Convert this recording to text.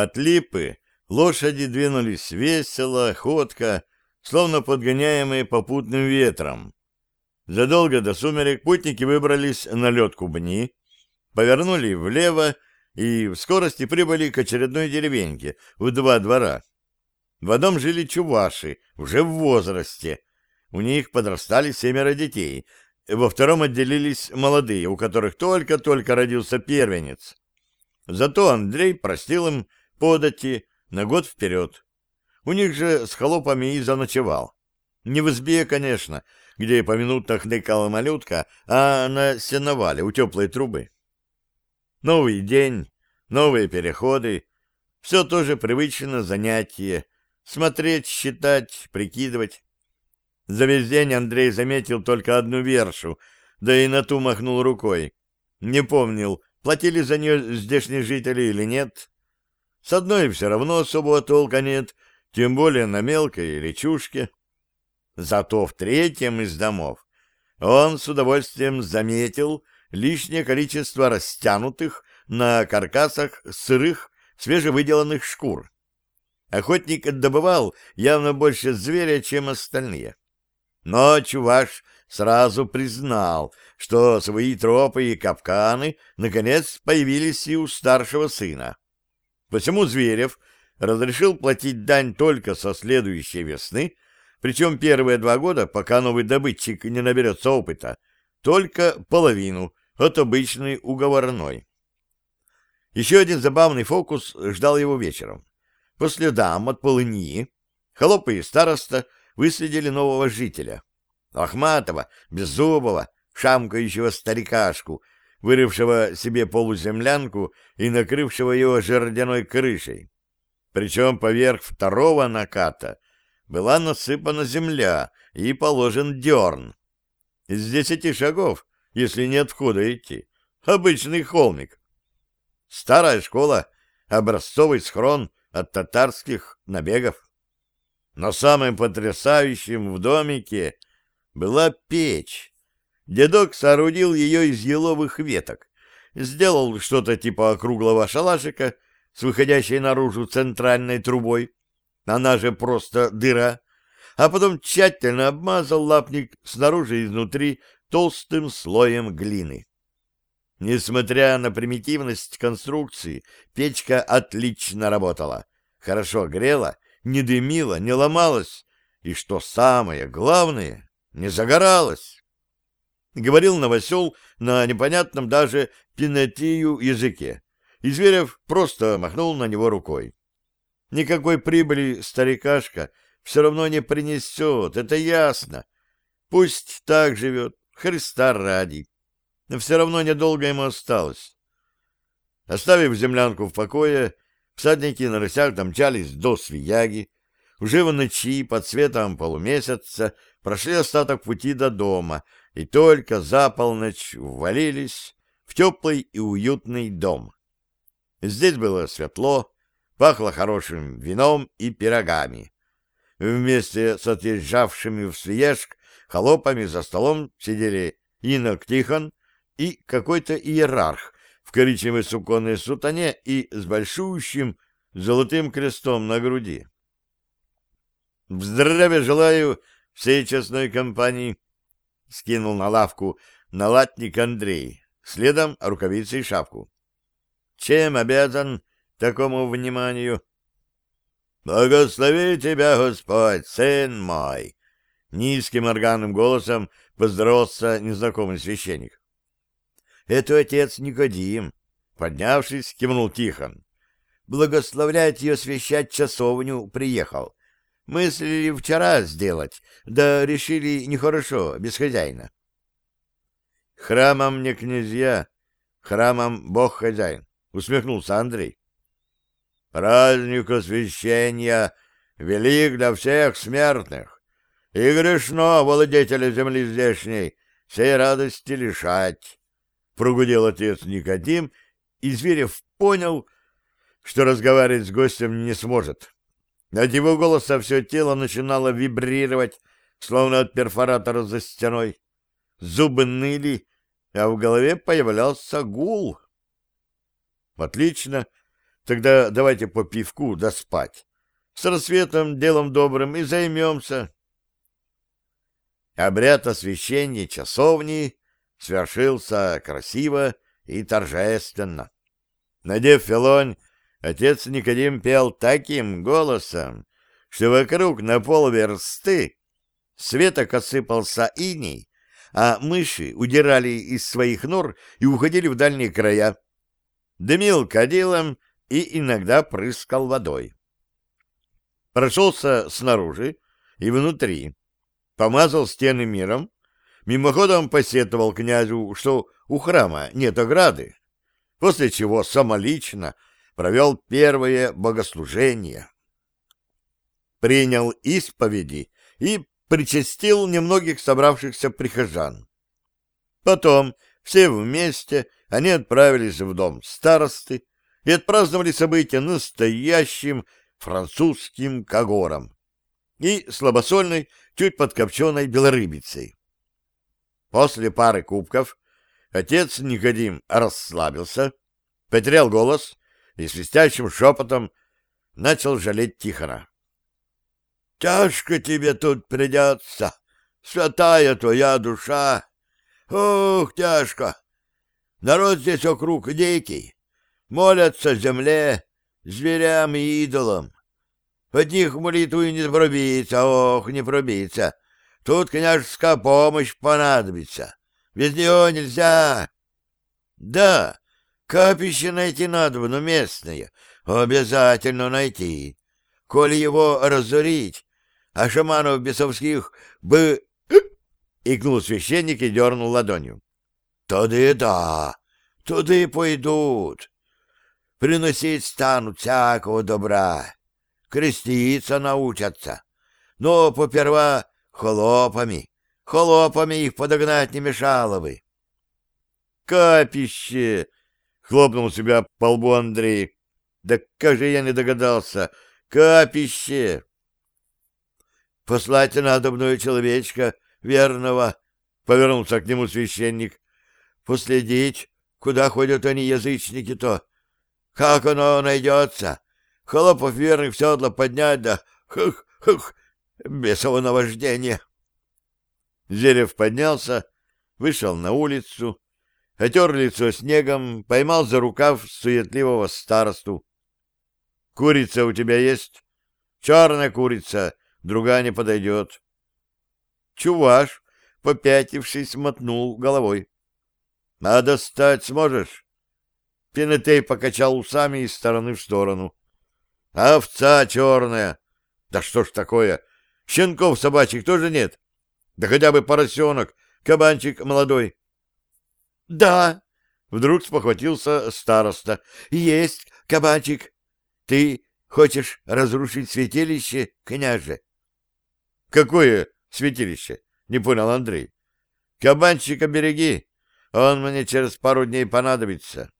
От липы лошади двинулись весело, ходко, словно подгоняемые попутным ветром. Задолго до сумерек путники выбрались на лед Кубни, повернули влево и в скорости прибыли к очередной деревеньке в два двора. В одном жили чуваши, уже в возрасте. У них подрастали семеро детей. Во втором отделились молодые, у которых только-только родился первенец. Зато Андрей простил им подати на год вперед. У них же с холопами и заночевал. Не в избе, конечно, где поминутно хныкала малютка, а на сеновале у теплой трубы. Новый день, новые переходы, все тоже привычное занятие. Смотреть, считать, прикидывать. За весь день Андрей заметил только одну вершу, да и на ту махнул рукой. Не помнил, платили за нее здешние жители или нет. С одной все равно особого толка нет, тем более на мелкой речушке. Зато в третьем из домов он с удовольствием заметил лишнее количество растянутых на каркасах сырых свежевыделанных шкур. Охотник добывал явно больше зверя, чем остальные. Но чуваш сразу признал, что свои тропы и капканы наконец появились и у старшего сына. Посему Зверев разрешил платить дань только со следующей весны, причем первые два года, пока новый добытчик не наберется опыта, только половину от обычной уговорной. Еще один забавный фокус ждал его вечером. По следам от полыньи холопы и староста выследили нового жителя. Ахматова, беззубого, шамкающего старикашку, вырывшего себе полуземлянку и накрывшего его жердяной крышей. Причем поверх второго наката была насыпана земля и положен дерн. Из десяти шагов, если нет входа идти, обычный холмик. Старая школа, образцовый схрон от татарских набегов. Но самым потрясающим в домике была печь. Дедок соорудил ее из еловых веток, сделал что-то типа округлого шалашика с выходящей наружу центральной трубой, она же просто дыра, а потом тщательно обмазал лапник снаружи и изнутри толстым слоем глины. Несмотря на примитивность конструкции, печка отлично работала, хорошо грела, не дымила, не ломалась. И, что самое главное, не загоралась. Говорил новосел на непонятном даже пинетию языке, и Зверев просто махнул на него рукой. Никакой прибыли старикашка все равно не принесет, это ясно. Пусть так живет, Христа ради. Но все равно недолго ему осталось. Оставив землянку в покое, всадники на рысях домчались до Свияги. Уже в ночи под светом полумесяца прошли остаток пути до дома и только за полночь ввалились в теплый и уютный дом. Здесь было светло, пахло хорошим вином и пирогами. Вместе с отъезжавшими в Свияжск холопами за столом сидели инок Тихон и какой-то иерарх в коричневой суконной сутане и с большущим золотым крестом на груди. «Здравия желаю всей честной компании!» — скинул на лавку налатник Андрей, следом рукавицы и шапку. «Чем обязан такому вниманию?» «Благослови тебя, Господь, сын мой!» Низким органным голосом поздоровался незнакомый священник. «Это отец Никодим», — поднявшись, кивнул Тихон. «Благословлять и освящать часовню приехал. Мыслили вчера сделать, да решили нехорошо, без хозяина». «Храмом не князья, храмом Бог-хозяин», — усмехнулся Андрей. «Праздник освящения велик для всех смертных и грешно владетеля земли здешней сей радости лишать. Прогудел отец Никодим, и Зверев понял, что разговаривать с гостем не сможет. От его голоса все тело начинало вибрировать, словно от перфоратора за стеной. Зубы ныли, а в голове появлялся гул. Отлично. Тогда давайте по пивку да спать. С рассветом делом добрым и займемся. Обряд освящения часовни свершился красиво и торжественно. Надев филонь, отец Никодим пел таким голосом, что вокруг на полверсты светок осыпался иней, а мыши удирали из своих нор и уходили в дальние края. Дымил кадилом и иногда прыскал водой. Прошелся снаружи и внутри, помазал стены миром, мимоходом посетовал князю, что у храма нет ограды, после чего самолично провел первое богослужение. Принял исповеди и причастил немногих собравшихся прихожан. Потом все вместе они отправились в дом старосты и отпраздновали события настоящим французским кагором и слабосольной, чуть подкопченной белорыбицей. После пары кубков отец Никодим расслабился, потерял голос и свистящим шепотом начал жалеть Тихона. — Тяжко тебе тут придется, святая твоя душа. Ух, тяжко! Народ здесь вокруг дикий, молятся земле, зверям и идолам. От них молитву не пробиться, ох, не пробиться. Тут княжеская помощь понадобится. Без нее нельзя. Да, капище найти надо, но местное. Обязательно найти. Коли его разорить, а шаманов бесовских бы... Икнул священник и дернул ладонью. Туды да, туды пойдут. Приносить станут всякого добра. Креститься научатся. Но поперва холопами. Холопами их подогнать не мешало бы. «Капище!» — хлопнул себя по лбу Андрей. «Да как же я не догадался! Капище!» «Послать надо мною человечка верного!» — повернулся к нему священник. «Последить, куда ходят они, язычники-то? Как оно найдется? Холопов верных в седло поднять, да хух-хух, бесово наваждение!» Зерев поднялся, вышел на улицу, отер лицо снегом, поймал за рукав суетливого старосту. — Курица у тебя есть? — Черная курица, другая не подойдет. Чуваш, попятившись, мотнул головой. — А достать сможешь? Пинетей покачал усами из стороны в сторону. — Овца черная! Да что ж такое? Щенков собачьих тоже нет? Да хотя бы поросенок, кабанчик молодой. — Да, — вдруг спохватился староста, — есть кабанчик. Ты хочешь разрушить святилище, княже? — Какое святилище? — не понял Андрей. — Кабанчика береги, он мне через пару дней понадобится.